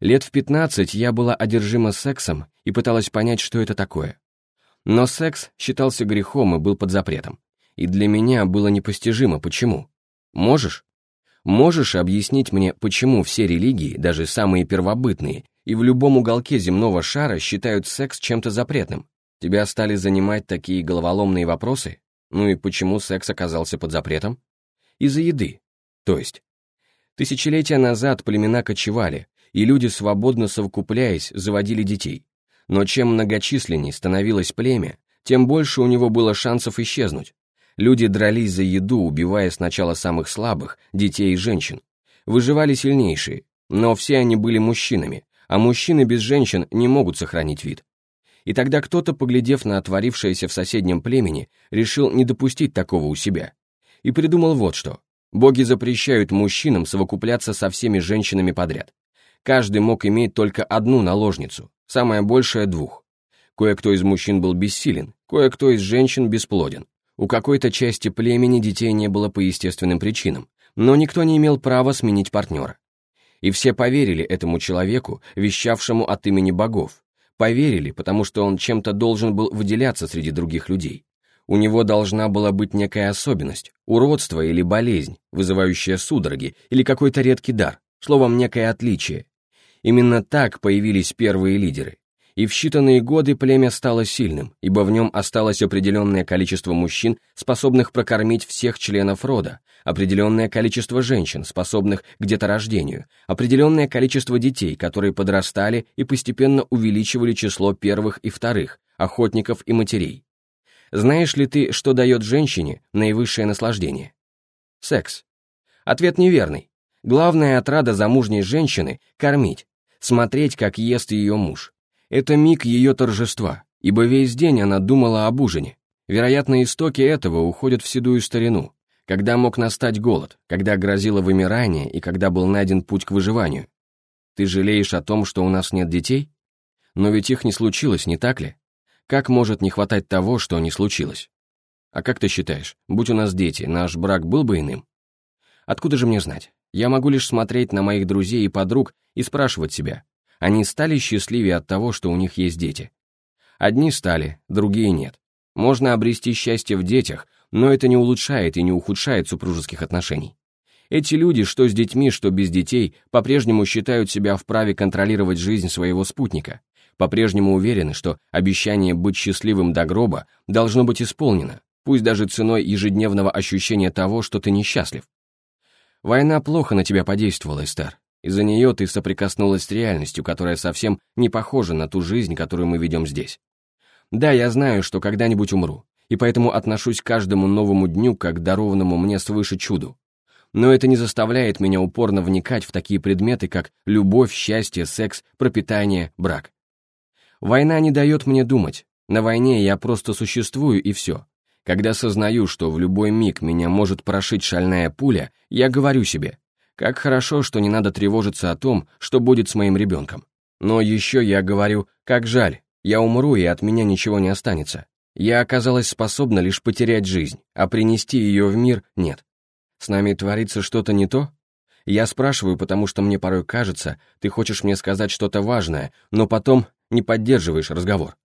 Лет в 15 я была одержима сексом и пыталась понять, что это такое. Но секс считался грехом и был под запретом. И для меня было непостижимо, почему. Можешь? Можешь объяснить мне, почему все религии, даже самые первобытные, и в любом уголке земного шара считают секс чем-то запретным? Тебя стали занимать такие головоломные вопросы? Ну и почему секс оказался под запретом? Из-за еды. То есть. Тысячелетия назад племена кочевали, и люди, свободно совокупляясь, заводили детей. Но чем многочисленней становилось племя, тем больше у него было шансов исчезнуть. Люди дрались за еду, убивая сначала самых слабых, детей и женщин. Выживали сильнейшие, но все они были мужчинами, а мужчины без женщин не могут сохранить вид. И тогда кто-то, поглядев на отворившееся в соседнем племени, решил не допустить такого у себя. И придумал вот что. Боги запрещают мужчинам совокупляться со всеми женщинами подряд. Каждый мог иметь только одну наложницу, самое большее двух. Кое-кто из мужчин был бессилен, кое-кто из женщин бесплоден. У какой-то части племени детей не было по естественным причинам, но никто не имел права сменить партнера. И все поверили этому человеку, вещавшему от имени богов. Поверили, потому что он чем-то должен был выделяться среди других людей. У него должна была быть некая особенность, уродство или болезнь, вызывающая судороги, или какой-то редкий дар, словом, некое отличие, Именно так появились первые лидеры. И в считанные годы племя стало сильным, ибо в нем осталось определенное количество мужчин, способных прокормить всех членов рода, определенное количество женщин, способных к деторождению, определенное количество детей, которые подрастали и постепенно увеличивали число первых и вторых, охотников и матерей. Знаешь ли ты, что дает женщине наивысшее наслаждение? Секс. Ответ неверный. Главная отрада замужней женщины – кормить, смотреть, как ест ее муж. Это миг ее торжества, ибо весь день она думала об ужине. Вероятно, истоки этого уходят в седую старину, когда мог настать голод, когда грозило вымирание и когда был найден путь к выживанию. Ты жалеешь о том, что у нас нет детей? Но ведь их не случилось, не так ли? Как может не хватать того, что не случилось? А как ты считаешь, будь у нас дети, наш брак был бы иным? Откуда же мне знать? Я могу лишь смотреть на моих друзей и подруг и спрашивать себя, они стали счастливее от того, что у них есть дети? Одни стали, другие нет. Можно обрести счастье в детях, но это не улучшает и не ухудшает супружеских отношений. Эти люди, что с детьми, что без детей, по-прежнему считают себя вправе контролировать жизнь своего спутника, по-прежнему уверены, что обещание быть счастливым до гроба должно быть исполнено, пусть даже ценой ежедневного ощущения того, что ты несчастлив. Война плохо на тебя подействовала, Эстер. Из-за нее ты соприкоснулась с реальностью, которая совсем не похожа на ту жизнь, которую мы ведем здесь. Да, я знаю, что когда-нибудь умру, и поэтому отношусь к каждому новому дню как дарованному мне свыше чуду. Но это не заставляет меня упорно вникать в такие предметы, как любовь, счастье, секс, пропитание, брак. Война не дает мне думать. На войне я просто существую и все. Когда сознаю, что в любой миг меня может прошить шальная пуля, я говорю себе, как хорошо, что не надо тревожиться о том, что будет с моим ребенком. Но еще я говорю, как жаль, я умру и от меня ничего не останется. Я оказалась способна лишь потерять жизнь, а принести ее в мир нет. С нами творится что-то не то? Я спрашиваю, потому что мне порой кажется, ты хочешь мне сказать что-то важное, но потом не поддерживаешь разговор.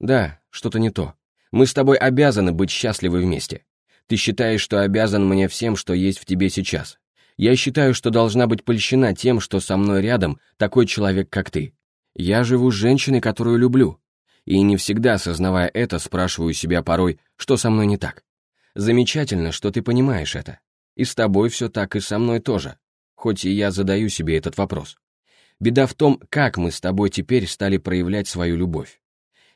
Да, что-то не то. Мы с тобой обязаны быть счастливы вместе. Ты считаешь, что обязан мне всем, что есть в тебе сейчас. Я считаю, что должна быть польщена тем, что со мной рядом такой человек, как ты. Я живу с женщиной, которую люблю. И не всегда, осознавая это, спрашиваю себя порой, что со мной не так. Замечательно, что ты понимаешь это. И с тобой все так, и со мной тоже. Хоть и я задаю себе этот вопрос. Беда в том, как мы с тобой теперь стали проявлять свою любовь.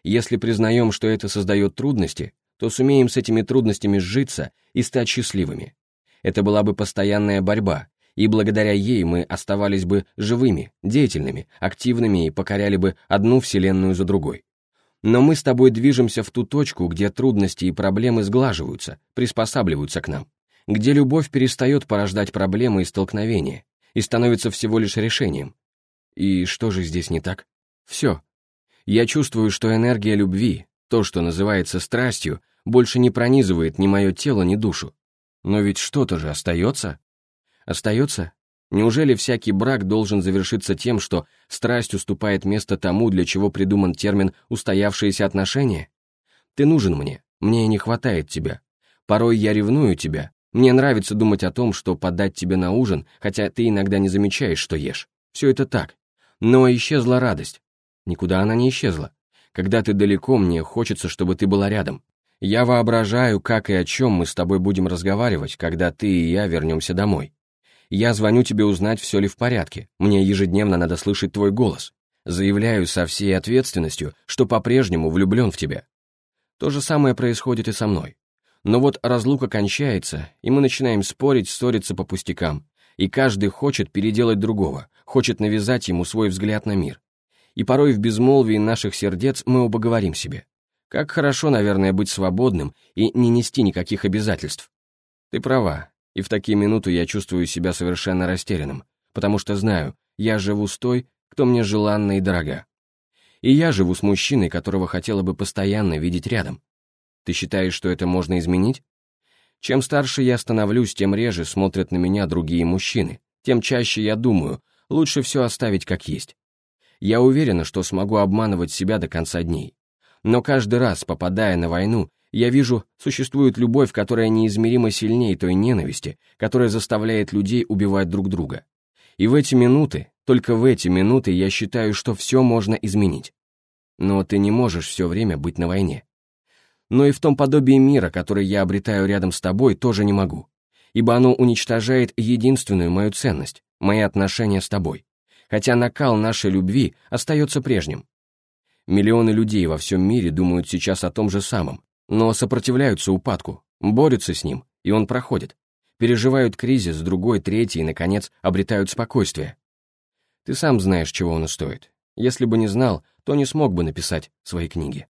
Если признаем, что это создает трудности, то сумеем с этими трудностями сжиться и стать счастливыми. Это была бы постоянная борьба, и благодаря ей мы оставались бы живыми, деятельными, активными и покоряли бы одну вселенную за другой. Но мы с тобой движемся в ту точку, где трудности и проблемы сглаживаются, приспосабливаются к нам, где любовь перестает порождать проблемы и столкновения и становится всего лишь решением. И что же здесь не так? Все, я чувствую, что энергия любви, то, что называется страстью, больше не пронизывает ни мое тело, ни душу. Но ведь что-то же остается. Остается? Неужели всякий брак должен завершиться тем, что страсть уступает место тому, для чего придуман термин «устоявшиеся отношения»? Ты нужен мне, мне не хватает тебя. Порой я ревную тебя. Мне нравится думать о том, что подать тебе на ужин, хотя ты иногда не замечаешь, что ешь. Все это так. Но исчезла радость. Никуда она не исчезла. Когда ты далеко, мне хочется, чтобы ты была рядом. Я воображаю, как и о чем мы с тобой будем разговаривать, когда ты и я вернемся домой. Я звоню тебе узнать, все ли в порядке. Мне ежедневно надо слышать твой голос. Заявляю со всей ответственностью, что по-прежнему влюблен в тебя. То же самое происходит и со мной. Но вот разлука кончается, и мы начинаем спорить, ссориться по пустякам. И каждый хочет переделать другого, хочет навязать ему свой взгляд на мир. И порой в безмолвии наших сердец мы оба говорим себе. Как хорошо, наверное, быть свободным и не нести никаких обязательств. Ты права, и в такие минуты я чувствую себя совершенно растерянным, потому что знаю, я живу с той, кто мне желанна и дорога. И я живу с мужчиной, которого хотела бы постоянно видеть рядом. Ты считаешь, что это можно изменить? Чем старше я становлюсь, тем реже смотрят на меня другие мужчины, тем чаще я думаю, лучше все оставить как есть. Я уверена, что смогу обманывать себя до конца дней. Но каждый раз, попадая на войну, я вижу, существует любовь, которая неизмеримо сильнее той ненависти, которая заставляет людей убивать друг друга. И в эти минуты, только в эти минуты я считаю, что все можно изменить. Но ты не можешь все время быть на войне. Но и в том подобии мира, который я обретаю рядом с тобой, тоже не могу. Ибо оно уничтожает единственную мою ценность, мои отношения с тобой. Хотя накал нашей любви остается прежним. Миллионы людей во всем мире думают сейчас о том же самом, но сопротивляются упадку, борются с ним, и он проходит. Переживают кризис, другой, третий, и, наконец, обретают спокойствие. Ты сам знаешь, чего оно стоит. Если бы не знал, то не смог бы написать свои книги.